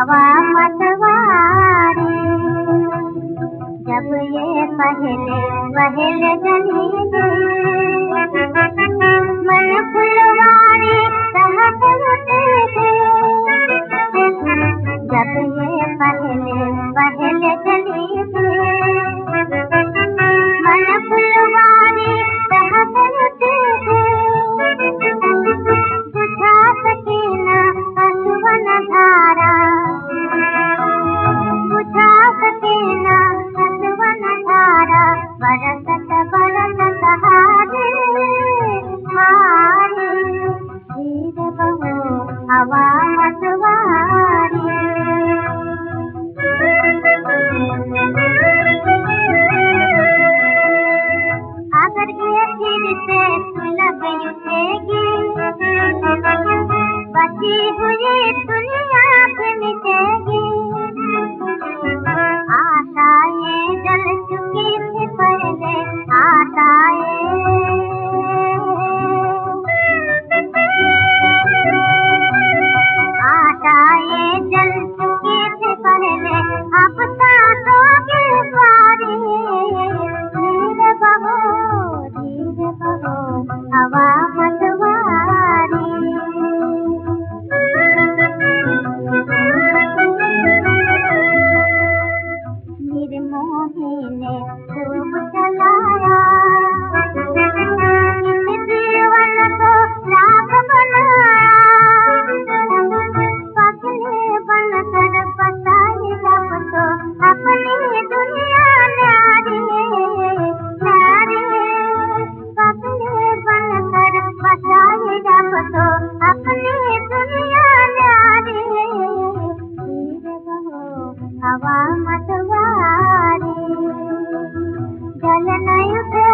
नवा मतवारी जब ये पहले पहल गली मन फुलवारी सहक जब ये पहले पहल அகர் இயற்கை சுலபயுத்த तो अपने दुनिया न्यारे। हवा मतवारी। जल नहीं पे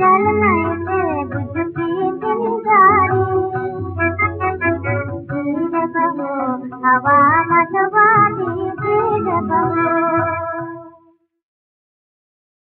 जल नहीं पे बुझ पी दिन गारी हवा मतवारी गिर बहो